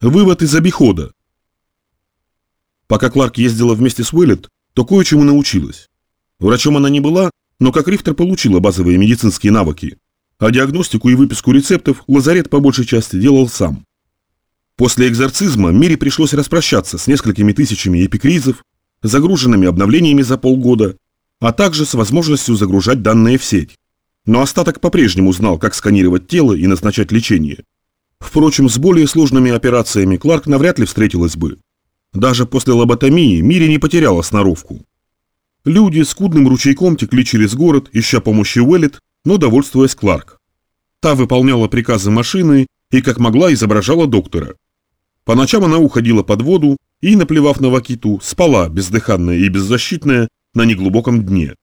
Вывод из обихода. Пока Кларк ездила вместе с Уэллет, то кое-чему научилась. Врачом она не была, но как рифтер получила базовые медицинские навыки. А диагностику и выписку рецептов лазарет по большей части делал сам. После экзорцизма Мире пришлось распрощаться с несколькими тысячами эпикризов, загруженными обновлениями за полгода, а также с возможностью загружать данные в сеть. Но остаток по-прежнему знал, как сканировать тело и назначать лечение. Впрочем, с более сложными операциями Кларк навряд ли встретилась бы. Даже после лоботомии Мири не потеряла сноровку. Люди скудным ручейком текли через город, ища помощи Уэллет, но довольствуясь Кларк. Та выполняла приказы машины и как могла изображала доктора. По ночам она уходила под воду и, наплевав на вакиту, спала, бездыханная и беззащитная, на неглубоком дне.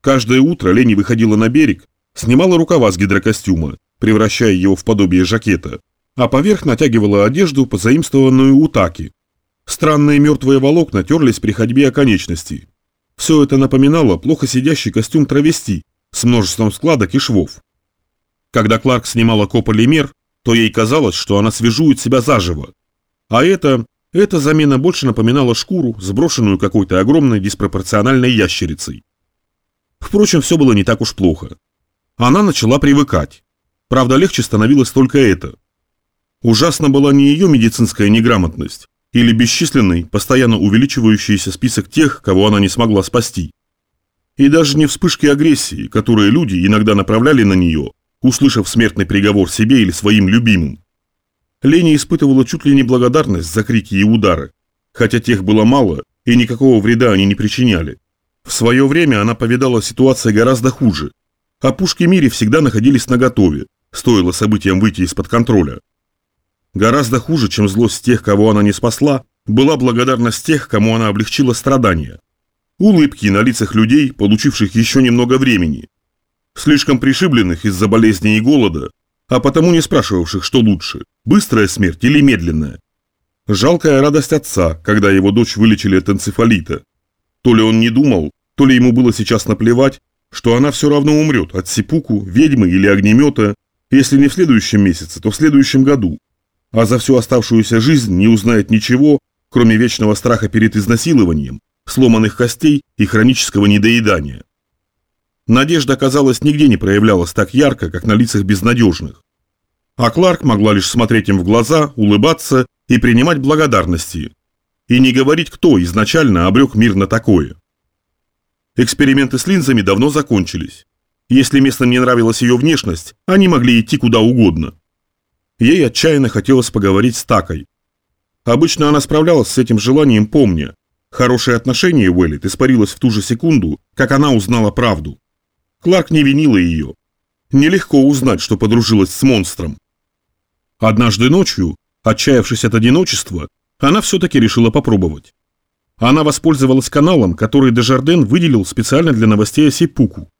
Каждое утро Лени выходила на берег, снимала рукава с гидрокостюма, превращая его в подобие жакета, а поверх натягивала одежду, позаимствованную у Таки. Странные мертвые волокна терлись при ходьбе о конечности. Все это напоминало плохо сидящий костюм травести с множеством складок и швов. Когда Кларк снимала кополимер, то ей казалось, что она свяжует себя заживо. А это, эта замена больше напоминала шкуру, сброшенную какой-то огромной диспропорциональной ящерицей. Впрочем, все было не так уж плохо. Она начала привыкать. Правда, легче становилось только это. Ужасно была не ее медицинская неграмотность, или бесчисленный, постоянно увеличивающийся список тех, кого она не смогла спасти. И даже не вспышки агрессии, которые люди иногда направляли на нее, услышав смертный приговор себе или своим любимым. Леня испытывала чуть ли не благодарность за крики и удары, хотя тех было мало и никакого вреда они не причиняли. В свое время она повидала ситуации гораздо хуже. А пушки Мири всегда находились наготове, стоило событиям выйти из-под контроля. Гораздо хуже, чем злость тех, кого она не спасла, была благодарность тех, кому она облегчила страдания. Улыбки на лицах людей, получивших еще немного времени. Слишком пришибленных из-за болезни и голода, а потому не спрашивавших, что лучше, быстрая смерть или медленная. Жалкая радость отца, когда его дочь вылечили от энцефалита. То ли он не думал, то ли ему было сейчас наплевать, что она все равно умрет от сипуку, ведьмы или огнемета, если не в следующем месяце, то в следующем году. А за всю оставшуюся жизнь не узнает ничего, кроме вечного страха перед изнасилованием, сломанных костей и хронического недоедания. Надежда, казалось, нигде не проявлялась так ярко, как на лицах безнадежных. А Кларк могла лишь смотреть им в глаза, улыбаться и принимать благодарности. И не говорить, кто изначально обрек мир на такое. Эксперименты с линзами давно закончились. Если местным не нравилась ее внешность, они могли идти куда угодно. Ей отчаянно хотелось поговорить с Такой. Обычно она справлялась с этим желанием, помня. Хорошее отношение Уэллет испарилось в ту же секунду, как она узнала правду. Кларк не винила ее. Нелегко узнать, что подружилась с монстром. Однажды ночью, отчаявшись от одиночества, она все-таки решила попробовать. Она воспользовалась каналом, который Дежарден выделил специально для новостей о Сипуку.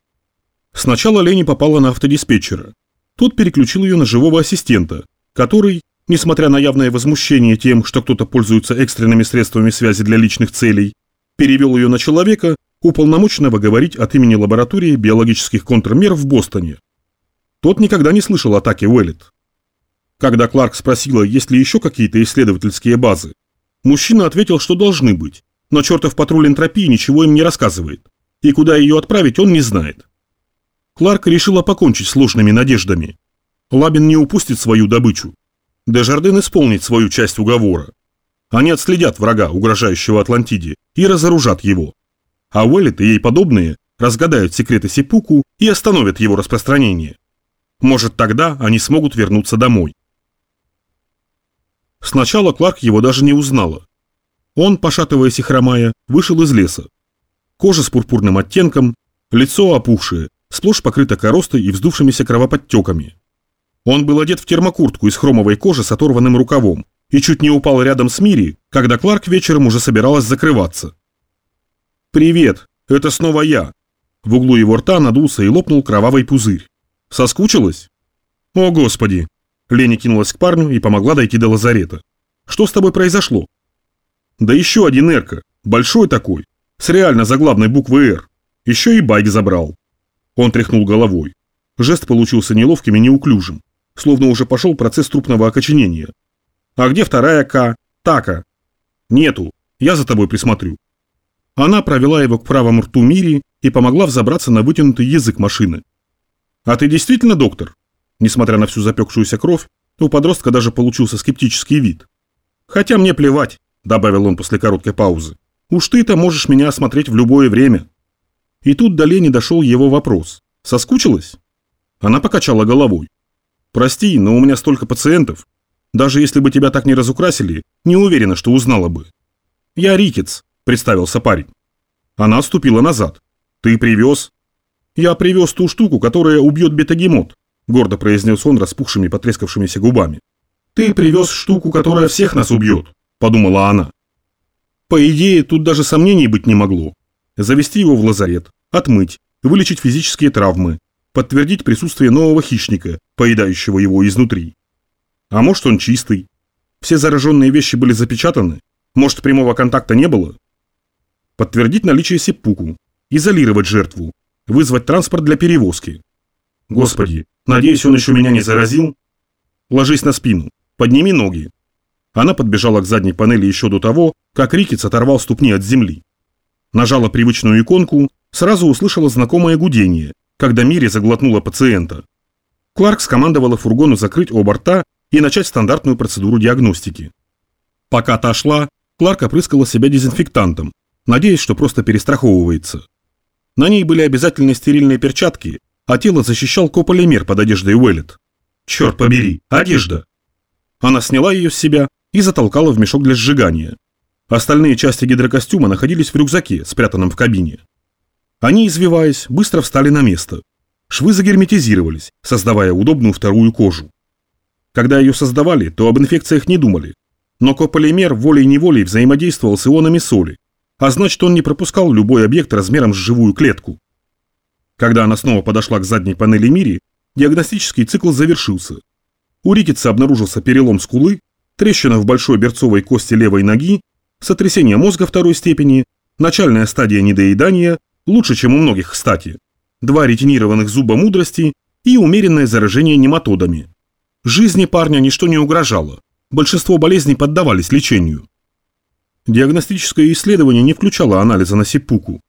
Сначала Лени попала на автодиспетчера. Тот переключил ее на живого ассистента, который, несмотря на явное возмущение тем, что кто-то пользуется экстренными средствами связи для личных целей, перевел ее на человека, уполномоченного говорить от имени лаборатории биологических контрмер в Бостоне. Тот никогда не слышал атаки Уэллет. Когда Кларк спросила, есть ли еще какие-то исследовательские базы, мужчина ответил, что должны быть, но чертов патруль энтропии ничего им не рассказывает, и куда ее отправить он не знает. Кларк решила покончить с ложными надеждами. Лабин не упустит свою добычу. Дежарден исполнит свою часть уговора. Они отследят врага, угрожающего Атлантиде, и разоружат его а Уэллет и ей подобные разгадают секреты Сипуку и остановят его распространение. Может, тогда они смогут вернуться домой. Сначала Кларк его даже не узнала. Он, пошатываясь и хромая, вышел из леса. Кожа с пурпурным оттенком, лицо опухшее, сплошь покрыто коростой и вздувшимися кровоподтеками. Он был одет в термокуртку из хромовой кожи с оторванным рукавом и чуть не упал рядом с Мири, когда Кларк вечером уже собиралась закрываться. «Привет, это снова я». В углу его рта надулся и лопнул кровавый пузырь. «Соскучилась?» «О, Господи!» Леня кинулась к парню и помогла дойти до лазарета. «Что с тобой произошло?» «Да еще один Эрка, большой такой, с реально заглавной буквы «Р». Еще и байк забрал». Он тряхнул головой. Жест получился неловким и неуклюжим, словно уже пошел процесс трупного окоченения. А где вторая К? Така. Нету. Я за тобой присмотрю. Она провела его к правому рту Мири и помогла взобраться на вытянутый язык машины. А ты действительно доктор? Несмотря на всю запекшуюся кровь, у подростка даже получился скептический вид. Хотя мне плевать, добавил он после короткой паузы. Уж ты-то можешь меня осмотреть в любое время. И тут до Лени дошел его вопрос. Соскучилась? Она покачала головой. Прости, но у меня столько пациентов. Даже если бы тебя так не разукрасили, не уверена, что узнала бы. Я Рикетс, представился парень. Она отступила назад. Ты привез? Я привез ту штуку, которая убьет бетагемот, гордо произнес он распухшими потрескавшимися губами. Ты привез штуку, которая всех нас убьет, подумала она. По идее, тут даже сомнений быть не могло. Завести его в лазарет, отмыть, вылечить физические травмы, подтвердить присутствие нового хищника, поедающего его изнутри. А может он чистый? Все зараженные вещи были запечатаны? Может прямого контакта не было? Подтвердить наличие сеппуку, изолировать жертву, вызвать транспорт для перевозки. Господи, надеюсь, он еще меня не заразил? Ложись на спину, подними ноги. Она подбежала к задней панели еще до того, как Рикетс оторвал ступни от земли. Нажала привычную иконку, сразу услышала знакомое гудение, когда Мири заглотнула пациента. Кларк скомандовала фургону закрыть оба рта и начать стандартную процедуру диагностики. Пока та шла, Кларк опрыскала себя дезинфектантом, надеясь, что просто перестраховывается. На ней были обязательные стерильные перчатки, а тело защищал кополимер под одеждой Уэллет. Черт побери, одежда! Она сняла ее с себя и затолкала в мешок для сжигания. Остальные части гидрокостюма находились в рюкзаке, спрятанном в кабине. Они, извиваясь, быстро встали на место. Швы загерметизировались, создавая удобную вторую кожу. Когда ее создавали, то об инфекциях не думали. Но кополимер волей-неволей взаимодействовал с ионами соли, а значит он не пропускал любой объект размером с живую клетку. Когда она снова подошла к задней панели Мири, диагностический цикл завершился. У Рикетса обнаружился перелом скулы, трещина в большой берцовой кости левой ноги, сотрясение мозга второй степени, начальная стадия недоедания, лучше, чем у многих, кстати, два ретинированных зуба мудрости и умеренное заражение нематодами. Жизни парня ничто не угрожало, большинство болезней поддавались лечению. Диагностическое исследование не включало анализа на сиппуку.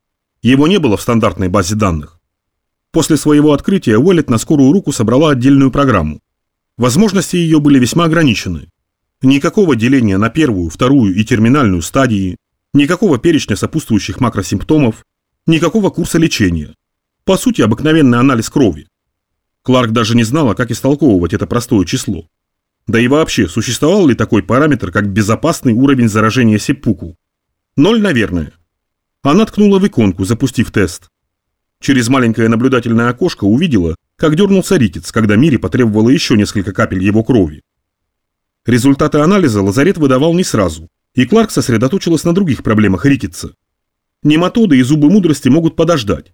Его не было в стандартной базе данных. После своего открытия Уэллет на скорую руку собрала отдельную программу. Возможности ее были весьма ограничены. Никакого деления на первую, вторую и терминальную стадии, никакого перечня сопутствующих макросимптомов, никакого курса лечения. По сути, обыкновенный анализ крови. Кларк даже не знала, как истолковывать это простое число. Да и вообще, существовал ли такой параметр, как безопасный уровень заражения сеппуку? Ноль, наверное. Она ткнула в иконку, запустив тест. Через маленькое наблюдательное окошко увидела, как дернулся Рикетс, когда Мири потребовала еще несколько капель его крови. Результаты анализа лазарет выдавал не сразу, и Кларк сосредоточилась на других проблемах Рикетса. Нематоды и зубы мудрости могут подождать.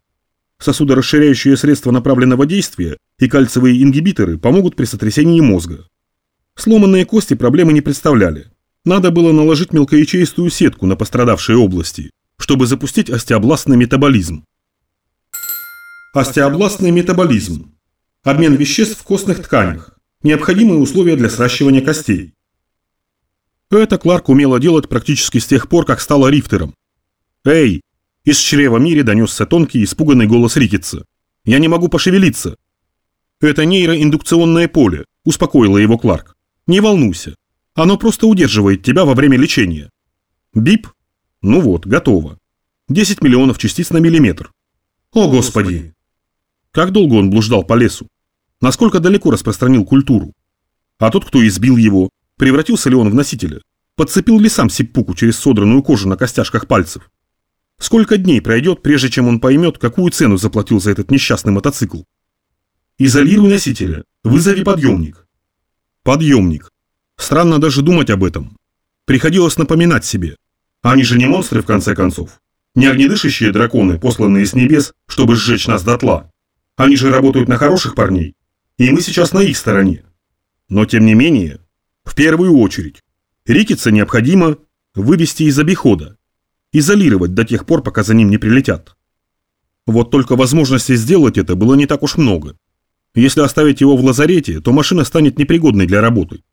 Сосудорасширяющие средства направленного действия и кальциевые ингибиторы помогут при сотрясении мозга. Сломанные кости проблемы не представляли. Надо было наложить мелкоячеистую сетку на пострадавшие области, чтобы запустить остеобластный метаболизм. Остеобластный метаболизм. Обмен веществ в костных тканях. Необходимые условия для сращивания костей. Это Кларк умела делать практически с тех пор, как стала рифтером. «Эй!» Из чрева Мири донесся тонкий, испуганный голос Рикетса. «Я не могу пошевелиться!» «Это нейроиндукционное поле», – успокоила его Кларк. Не волнуйся. Оно просто удерживает тебя во время лечения. Бип? Ну вот, готово. 10 миллионов частиц на миллиметр. О, Господи! Как долго он блуждал по лесу? Насколько далеко распространил культуру? А тот, кто избил его, превратился ли он в носителя? Подцепил ли сам сиппуку через содранную кожу на костяшках пальцев? Сколько дней пройдет, прежде чем он поймет, какую цену заплатил за этот несчастный мотоцикл? Изолируй носителя, вызови подъемник. Подъемник. Странно даже думать об этом. Приходилось напоминать себе. Они же не монстры, в конце концов. Не огнедышащие драконы, посланные с небес, чтобы сжечь нас дотла. Они же работают на хороших парней. И мы сейчас на их стороне. Но тем не менее, в первую очередь, Рикица необходимо вывести из обихода. Изолировать до тех пор, пока за ним не прилетят. Вот только возможности сделать это было не так уж много. Если оставить его в лазарете, то машина станет непригодной для работы.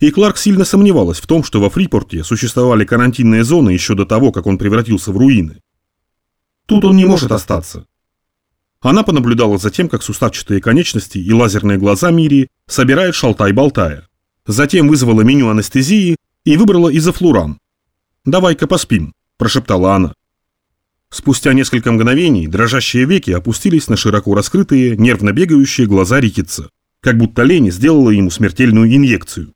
и Кларк сильно сомневалась в том, что во Фрипорте существовали карантинные зоны еще до того, как он превратился в руины. Тут он не может остаться. Она понаблюдала за тем, как суставчатые конечности и лазерные глаза Мири собирают шалтай-болтая. Затем вызвала меню анестезии и выбрала изофлуран. «Давай-ка поспим», – прошептала она. Спустя несколько мгновений дрожащие веки опустились на широко раскрытые, нервно бегающие глаза Рикетса, как будто лень сделала ему смертельную инъекцию.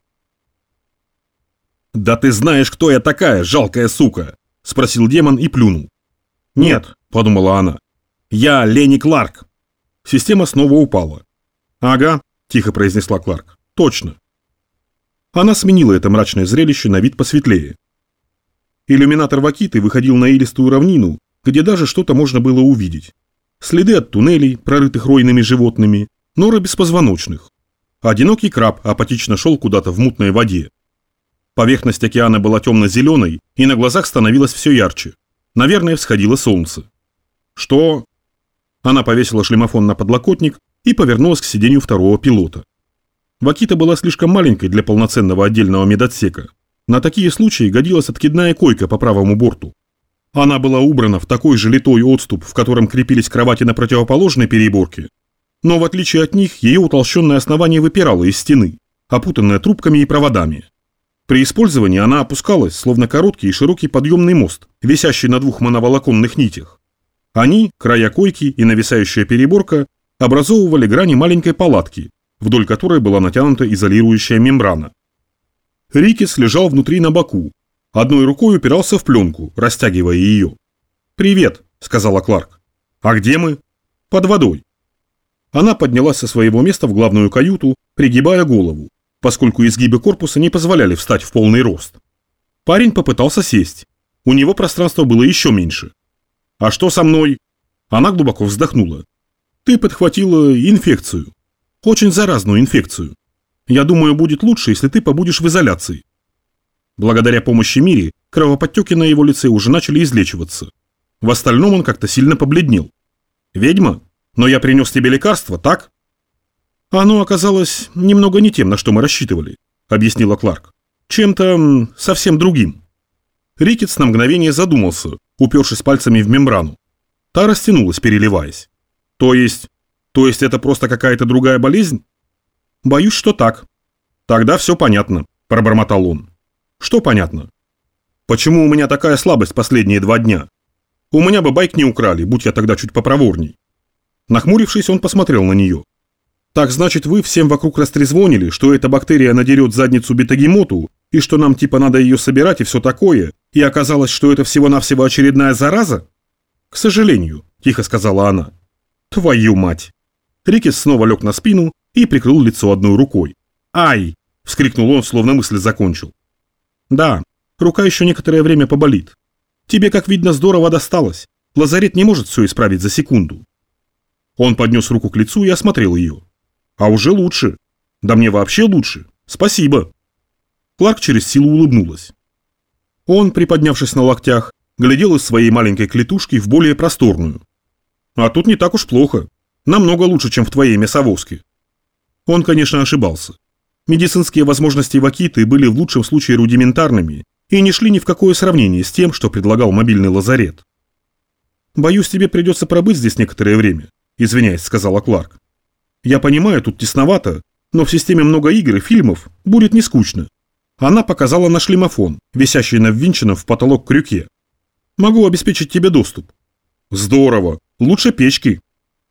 «Да ты знаешь, кто я такая, жалкая сука!» – спросил демон и плюнул. «Нет», – подумала она, «Я Лени Кларк». Система снова упала. «Ага», – тихо произнесла Кларк. «Точно». Она сменила это мрачное зрелище на вид посветлее. Иллюминатор Вакиты выходил на илистую равнину, где даже что-то можно было увидеть. Следы от туннелей, прорытых ройными животными, норы беспозвоночных. Одинокий краб апатично шел куда-то в мутной воде. Поверхность океана была темно-зеленой, и на глазах становилось все ярче. Наверное, всходило солнце. «Что?» Она повесила шлемофон на подлокотник и повернулась к сиденью второго пилота. Вакита была слишком маленькой для полноценного отдельного медотсека. На такие случаи годилась откидная койка по правому борту. Она была убрана в такой же литой отступ, в котором крепились кровати на противоположной переборке, но в отличие от них ее утолщенное основание выпирало из стены, опутанное трубками и проводами. При использовании она опускалась, словно короткий и широкий подъемный мост, висящий на двух моноволоконных нитях. Они, края койки и нависающая переборка, образовывали грани маленькой палатки, вдоль которой была натянута изолирующая мембрана. Рикис лежал внутри на боку, одной рукой упирался в пленку, растягивая ее. «Привет», — сказала Кларк. «А где мы?» «Под водой». Она поднялась со своего места в главную каюту, пригибая голову, поскольку изгибы корпуса не позволяли встать в полный рост. Парень попытался сесть. У него пространство было еще меньше. «А что со мной?» Она глубоко вздохнула. «Ты подхватила инфекцию. Очень заразную инфекцию. Я думаю, будет лучше, если ты побудешь в изоляции». Благодаря помощи Мири, кровоподтеки на его лице уже начали излечиваться. В остальном он как-то сильно побледнел. «Ведьма? Но я принес тебе лекарство, так?» «Оно оказалось немного не тем, на что мы рассчитывали», — объяснила Кларк. «Чем-то совсем другим». Рикетс на мгновение задумался, упершись пальцами в мембрану. Та растянулась, переливаясь. То есть... То есть это просто какая-то другая болезнь? Боюсь, что так. Тогда все понятно, пробормотал он. Что понятно? Почему у меня такая слабость последние два дня? У меня бы байк не украли, будь я тогда чуть попроворней. Нахмурившись, он посмотрел на нее. Так значит, вы всем вокруг растрезвонили, что эта бактерия надерет задницу бетагемоту, и что нам типа надо ее собирать и все такое, и оказалось, что это всего-навсего очередная зараза? К сожалению, тихо сказала она. Твою мать. Рикис снова лег на спину и прикрыл лицо одной рукой. Ай! вскрикнул он, словно мысль закончил. Да, рука еще некоторое время поболит. Тебе, как видно, здорово досталось. Лазарет не может все исправить за секунду. Он поднес руку к лицу и осмотрел ее. А уже лучше. Да мне вообще лучше. Спасибо. Кларк через силу улыбнулась. Он, приподнявшись на локтях, глядел из своей маленькой клетушки в более просторную. А тут не так уж плохо. Намного лучше, чем в твоей мясовозке. Он, конечно, ошибался. Медицинские возможности Вакиты были в лучшем случае рудиментарными и не шли ни в какое сравнение с тем, что предлагал мобильный лазарет. «Боюсь, тебе придется пробыть здесь некоторое время», – извиняясь, сказала Кларк. «Я понимаю, тут тесновато, но в системе много игр и фильмов будет не скучно. Она показала на шлемофон, висящий на ввинченном в потолок крюке. «Могу обеспечить тебе доступ». «Здорово! Лучше печки».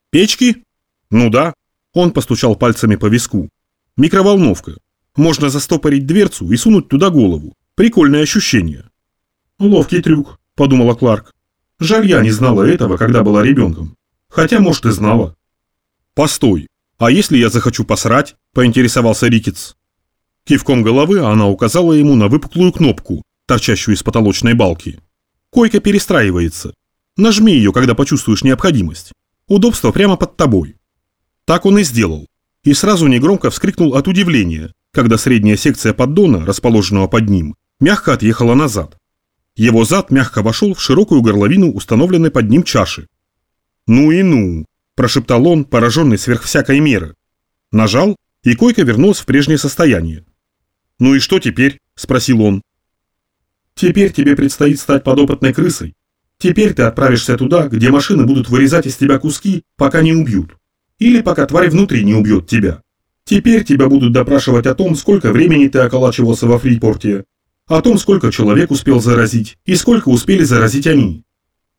«Печки?» «Ну да». Он постучал пальцами по виску. «Микроволновка. Можно застопорить дверцу и сунуть туда голову. Прикольное ощущение». «Ловкий трюк», — подумала Кларк. «Жаль, я не знала этого, когда была ребенком. Хотя, может, и знала». «Постой. А если я захочу посрать?» — поинтересовался Рикетс. Кивком головы она указала ему на выпуклую кнопку, торчащую из потолочной балки. «Койка перестраивается. Нажми ее, когда почувствуешь необходимость. Удобство прямо под тобой». Так он и сделал. И сразу негромко вскрикнул от удивления, когда средняя секция поддона, расположенного под ним, мягко отъехала назад. Его зад мягко вошел в широкую горловину установленной под ним чаши. «Ну и ну!» – прошептал он, пораженный сверх всякой меры. Нажал, и койка вернулась в прежнее состояние. «Ну и что теперь?» – спросил он. «Теперь тебе предстоит стать подопытной крысой. Теперь ты отправишься туда, где машины будут вырезать из тебя куски, пока не убьют. Или пока тварь внутри не убьет тебя. Теперь тебя будут допрашивать о том, сколько времени ты околачивался во Фрипорте, о том, сколько человек успел заразить и сколько успели заразить они.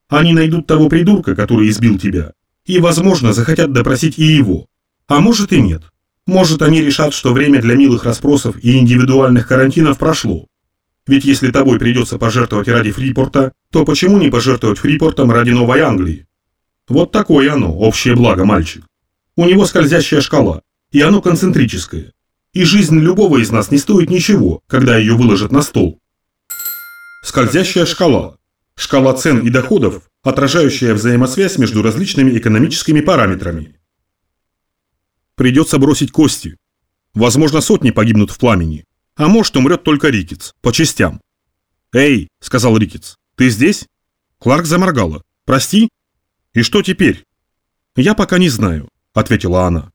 Они найдут того придурка, который избил тебя, и, возможно, захотят допросить и его. А может и нет. Может, они решат, что время для милых расспросов и индивидуальных карантинов прошло. Ведь если тобой придется пожертвовать ради Фрипорта, то почему не пожертвовать Фрипортом ради Новой Англии? Вот такое оно, общее благо, мальчик. У него скользящая шкала, и оно концентрическое. И жизнь любого из нас не стоит ничего, когда ее выложат на стол. Скользящая шкала. Шкала цен и доходов, отражающая взаимосвязь между различными экономическими параметрами. Придется бросить кости. Возможно, сотни погибнут в пламени. А может, умрет только Рикетс, по частям. «Эй», — сказал Рикетс, — «ты здесь?» Кларк заморгала. «Прости?» «И что теперь?» «Я пока не знаю», — ответила она.